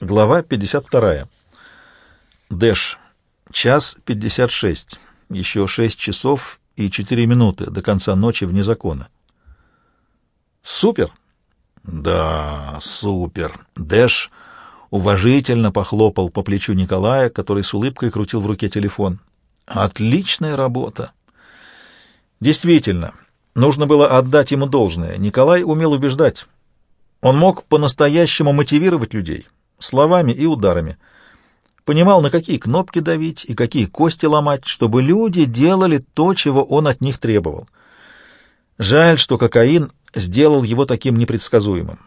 Глава 52. Дэш. Час 56. Еще 6 часов и 4 минуты до конца ночи вне закона. Супер? Да, супер. Дэш уважительно похлопал по плечу Николая, который с улыбкой крутил в руке телефон. Отличная работа. Действительно, нужно было отдать ему должное. Николай умел убеждать. Он мог по-настоящему мотивировать людей словами и ударами. Понимал, на какие кнопки давить и какие кости ломать, чтобы люди делали то, чего он от них требовал. Жаль, что кокаин сделал его таким непредсказуемым.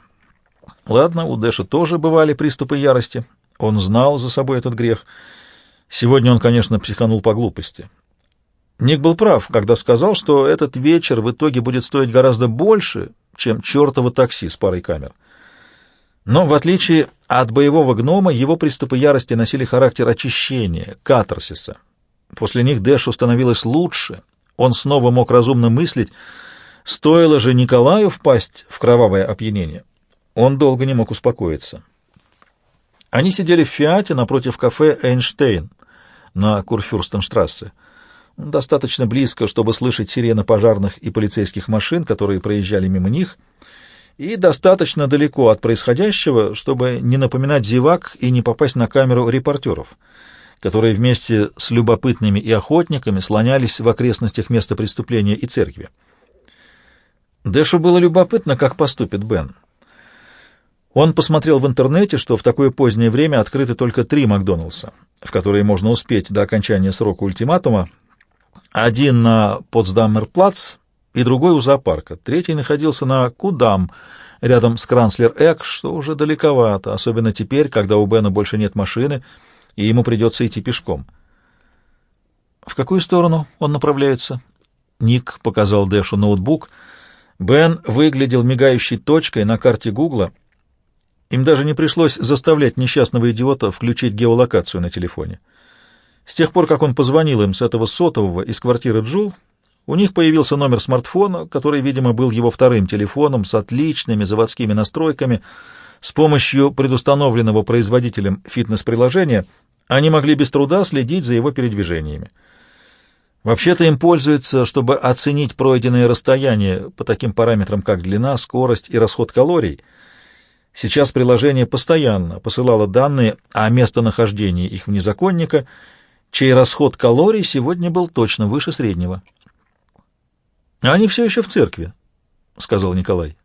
Ладно, у Дэша тоже бывали приступы ярости. Он знал за собой этот грех. Сегодня он, конечно, психанул по глупости. Ник был прав, когда сказал, что этот вечер в итоге будет стоить гораздо больше, чем чертово такси с парой камер. Но, в отличие от боевого гнома, его приступы ярости носили характер очищения, катарсиса. После них Дэшу становилось лучше, он снова мог разумно мыслить. Стоило же Николаю впасть в кровавое опьянение. Он долго не мог успокоиться. Они сидели в «Фиате» напротив кафе «Эйнштейн» на Курфюрстенштрассе. Достаточно близко, чтобы слышать сирены пожарных и полицейских машин, которые проезжали мимо них — и достаточно далеко от происходящего, чтобы не напоминать зевак и не попасть на камеру репортеров, которые вместе с любопытными и охотниками слонялись в окрестностях места преступления и церкви. Дэшу было любопытно, как поступит Бен. Он посмотрел в интернете, что в такое позднее время открыты только три Макдоналдса, в которые можно успеть до окончания срока ультиматума. Один на Потсдаммерплац и другой у зоопарка. Третий находился на Кудам, рядом с Кранслер-Эк, что уже далековато, особенно теперь, когда у Бена больше нет машины, и ему придется идти пешком. В какую сторону он направляется? Ник показал Дэшу ноутбук. Бен выглядел мигающей точкой на карте Гугла. Им даже не пришлось заставлять несчастного идиота включить геолокацию на телефоне. С тех пор, как он позвонил им с этого сотового из квартиры Джул, у них появился номер смартфона, который, видимо, был его вторым телефоном с отличными заводскими настройками. С помощью предустановленного производителем фитнес-приложения они могли без труда следить за его передвижениями. Вообще-то им пользуются, чтобы оценить пройденное расстояние по таким параметрам, как длина, скорость и расход калорий. Сейчас приложение постоянно посылало данные о местонахождении их внезаконника, чей расход калорий сегодня был точно выше среднего. «Они все еще в церкви», — сказал Николай.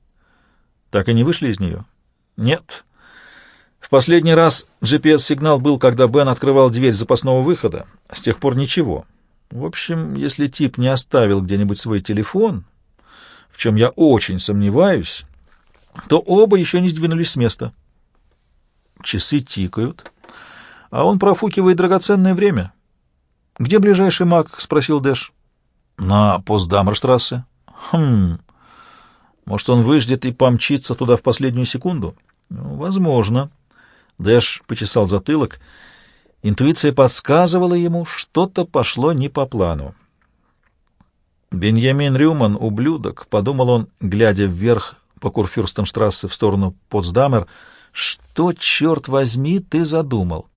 «Так и не вышли из нее?» «Нет». В последний раз GPS-сигнал был, когда Бен открывал дверь запасного выхода. С тех пор ничего. В общем, если тип не оставил где-нибудь свой телефон, в чем я очень сомневаюсь, то оба еще не сдвинулись с места. Часы тикают, а он профукивает драгоценное время. «Где ближайший маг?» — спросил Дэш. На Постдамерштрассе? Хм. Может, он выждет и помчится туда в последнюю секунду? Ну, возможно. Дэш почесал затылок. Интуиция подсказывала ему, что-то пошло не по плану. «Беньямин Рюман, ублюдок», — подумал он, глядя вверх по Курфюрстенштрассе в сторону Потсдамер, — «что, черт возьми, ты задумал?»